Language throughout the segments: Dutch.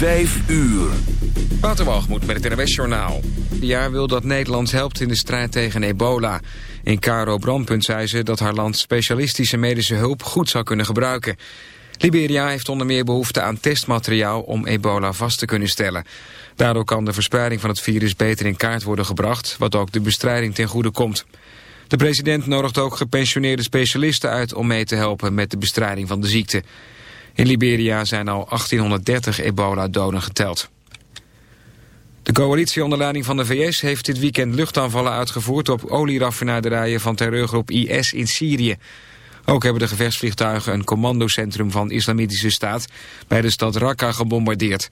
Vijf uur. Waterwalgemoed met het NWS Journaal. jaar wil dat Nederland helpt in de strijd tegen ebola. In Caro Brandpunt zei ze dat haar land specialistische medische hulp goed zou kunnen gebruiken. Liberia heeft onder meer behoefte aan testmateriaal om ebola vast te kunnen stellen. Daardoor kan de verspreiding van het virus beter in kaart worden gebracht... wat ook de bestrijding ten goede komt. De president nodigt ook gepensioneerde specialisten uit om mee te helpen met de bestrijding van de ziekte. In Liberia zijn al 1830 ebola-doden geteld. De coalitie onder leiding van de VS heeft dit weekend luchtaanvallen uitgevoerd op olieraffinaderijen van terreurgroep IS in Syrië. Ook hebben de gevechtsvliegtuigen een commandocentrum van Islamitische Staat bij de stad Raqqa gebombardeerd.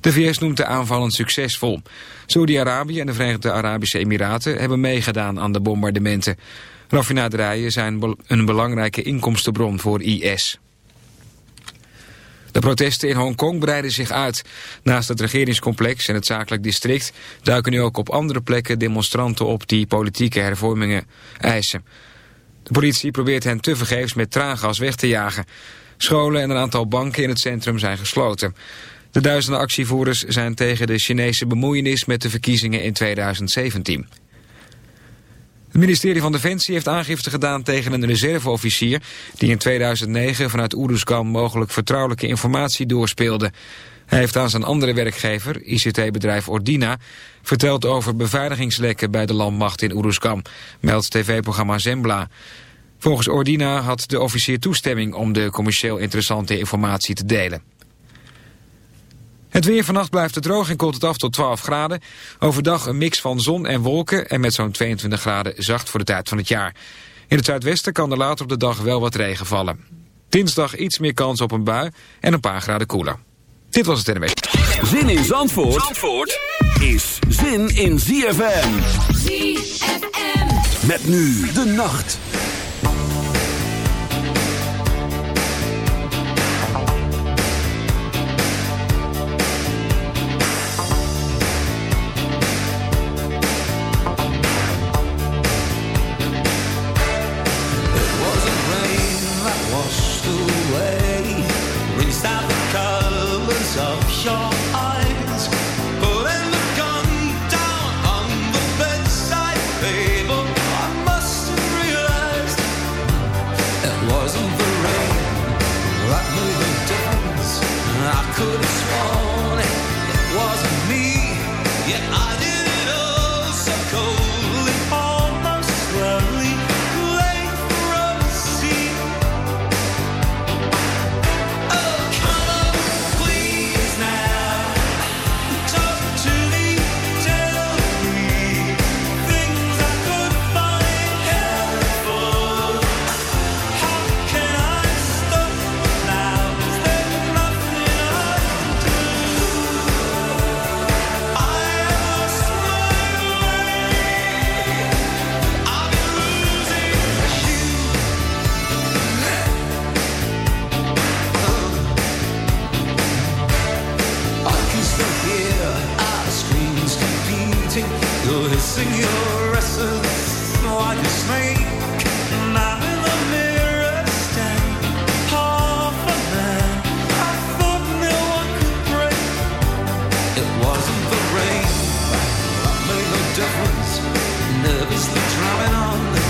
De VS noemt de aanvallen succesvol. Saudi-Arabië en de Verenigde Arabische Emiraten hebben meegedaan aan de bombardementen. Raffinaderijen zijn een belangrijke inkomstenbron voor IS. De protesten in Hongkong breiden zich uit. Naast het regeringscomplex en het zakelijk district... duiken nu ook op andere plekken demonstranten op die politieke hervormingen eisen. De politie probeert hen tevergeefs met traangas weg te jagen. Scholen en een aantal banken in het centrum zijn gesloten. De duizenden actievoerders zijn tegen de Chinese bemoeienis met de verkiezingen in 2017. Het ministerie van Defensie heeft aangifte gedaan tegen een reserveofficier... die in 2009 vanuit Oeruzkan mogelijk vertrouwelijke informatie doorspeelde. Hij heeft aan zijn andere werkgever, ICT-bedrijf Ordina... verteld over beveiligingslekken bij de landmacht in Oeruzkan... meldt tv-programma Zembla. Volgens Ordina had de officier toestemming om de commercieel interessante informatie te delen. Het weer vannacht blijft het droog en koelt het af tot 12 graden. Overdag een mix van zon en wolken en met zo'n 22 graden zacht voor de tijd van het jaar. In het zuidwesten kan er later op de dag wel wat regen vallen. Dinsdag iets meer kans op een bui en een paar graden koeler. Dit was het NW. Zin in Zandvoort, Zandvoort is zin in ZFM. ZFM. Met nu de nacht. difference, nervously drumming on the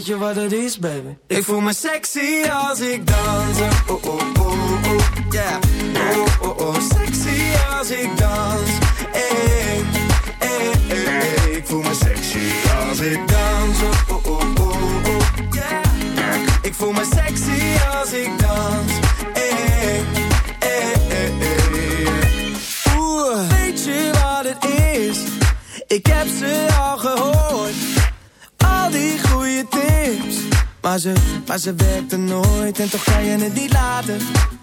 weet je wat het is, baby? Ik voel me sexy als ik dans. Oh, oh, oh, oh, yeah. Oh, oh, oh, sexy als ik dans. Eh. hey, hey, Ik voel me sexy als ik dans. Oh, oh, oh, oh, yeah. Ik voel me sexy als ik dans. Eh. hey, hey, hey. Oeh, weet je wat het is? Ik heb ze Maar ze, maar ze werkte nooit en toch ga je het niet laten.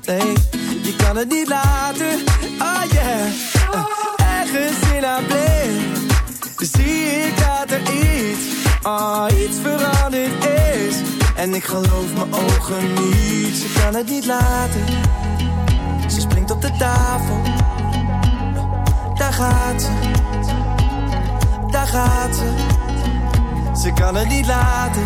Nee, je kan het niet laten. Oh yeah. Eh, ergens in haar blik dus zie ik dat er iets, oh iets veranderd is. En ik geloof mijn ogen niet, ze kan het niet laten. Ze springt op de tafel, daar gaat ze, daar gaat ze. Ze kan het niet laten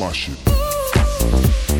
my.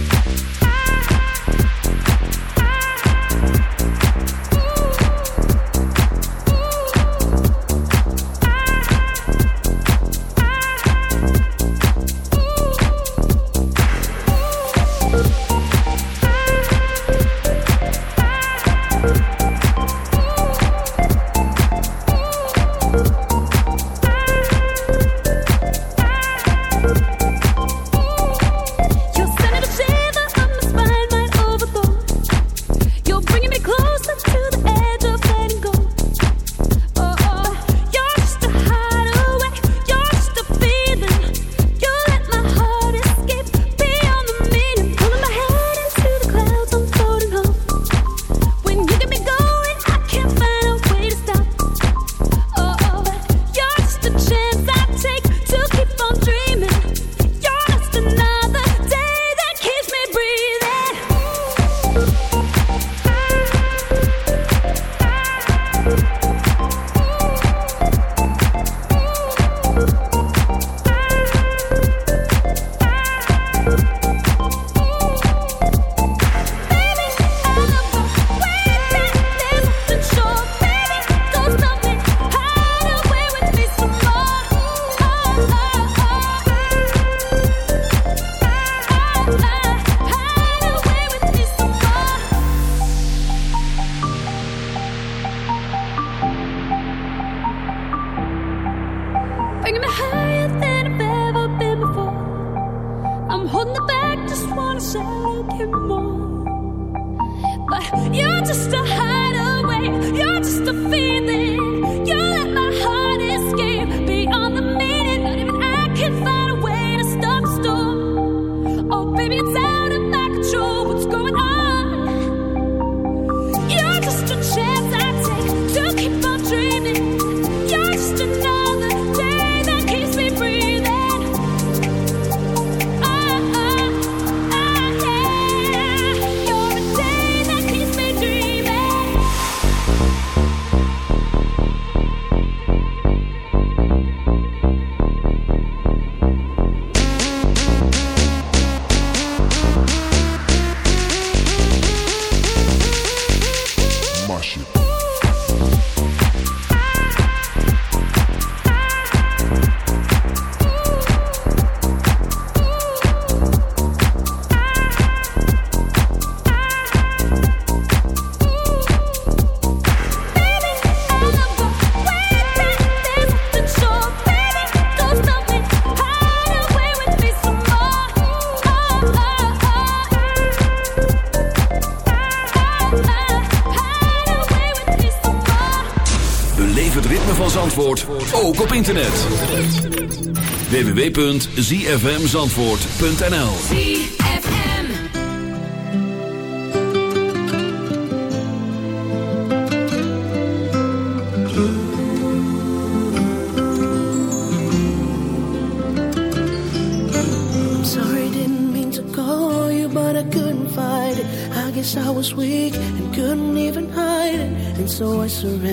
just www.zfmzandvoort.nl Sorry, didn't mean to call you, but I couldn't fight it. I guess I was weak and couldn't even hide it. And so I surrendered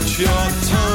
It's your turn.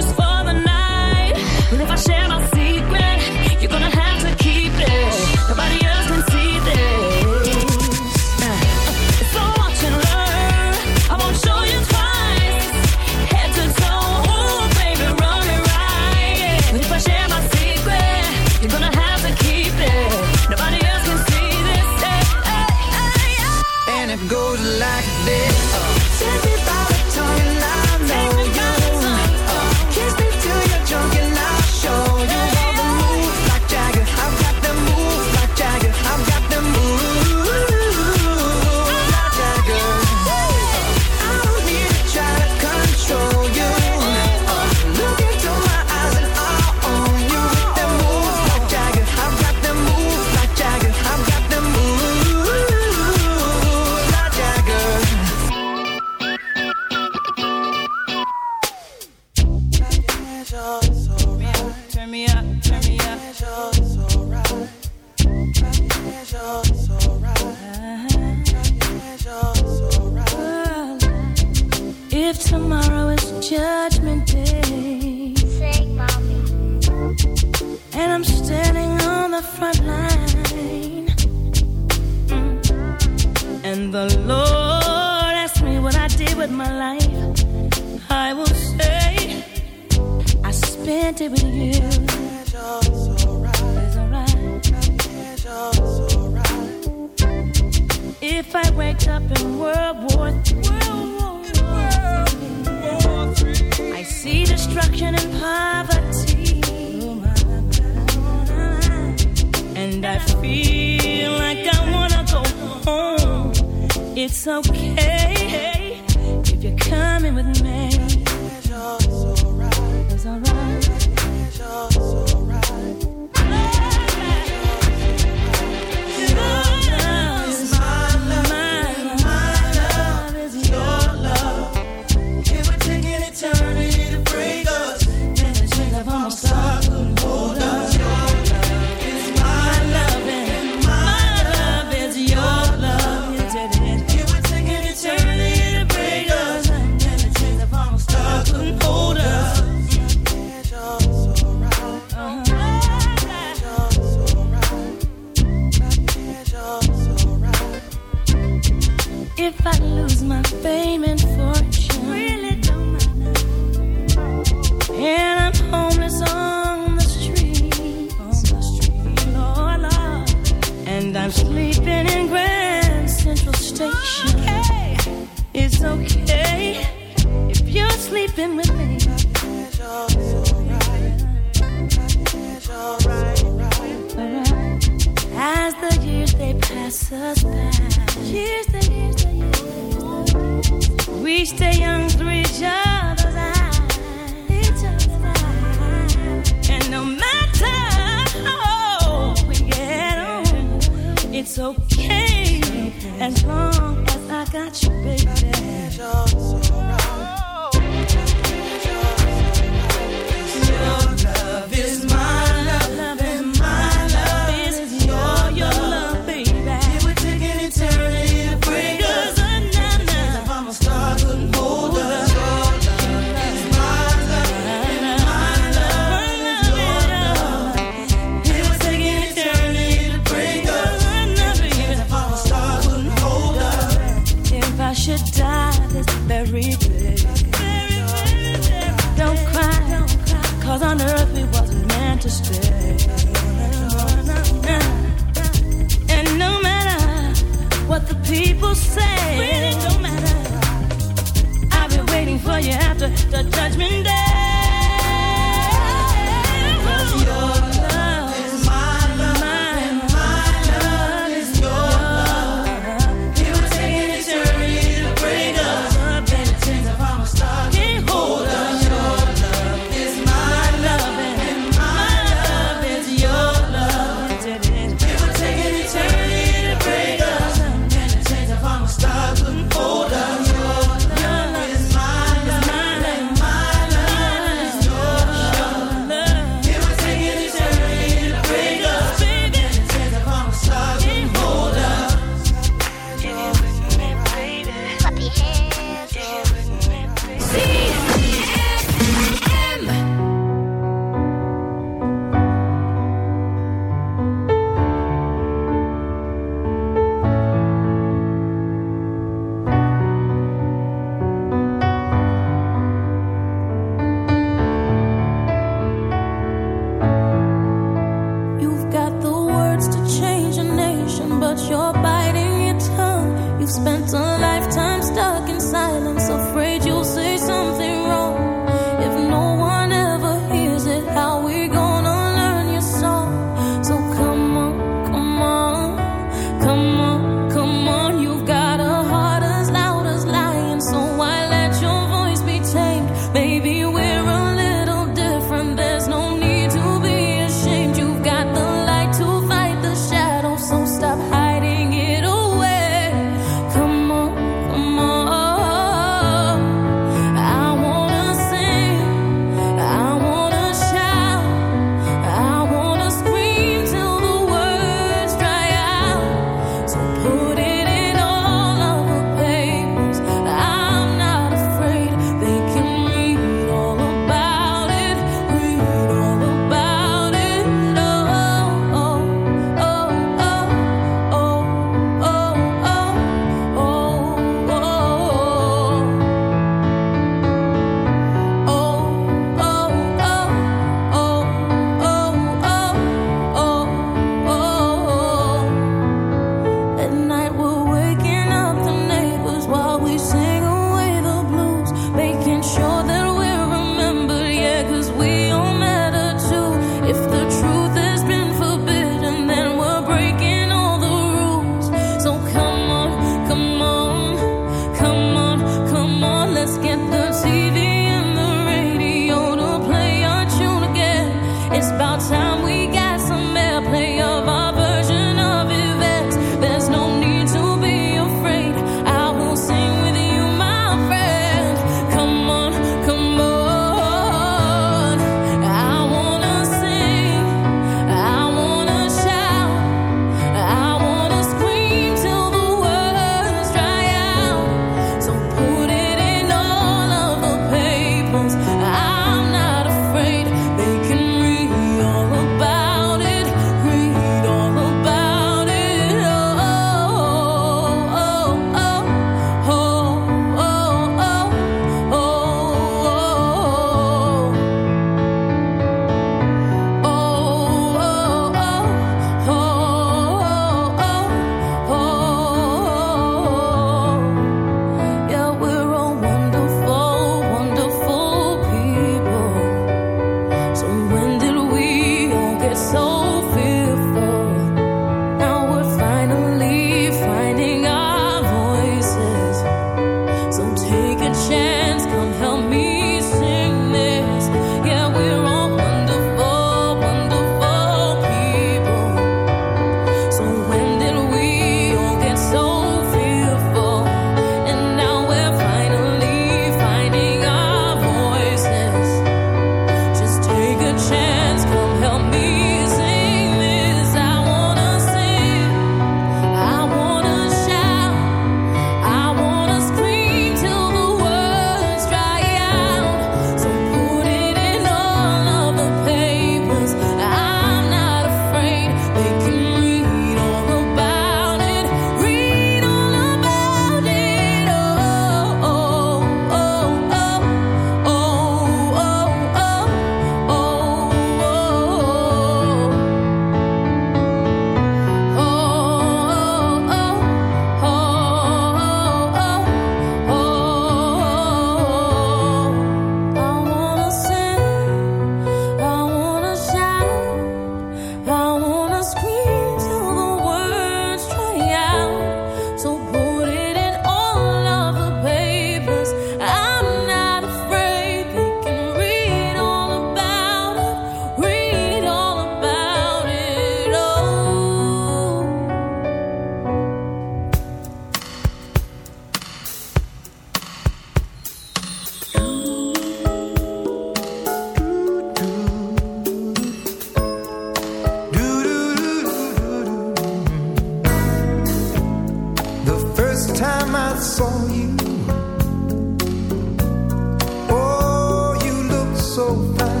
sofa.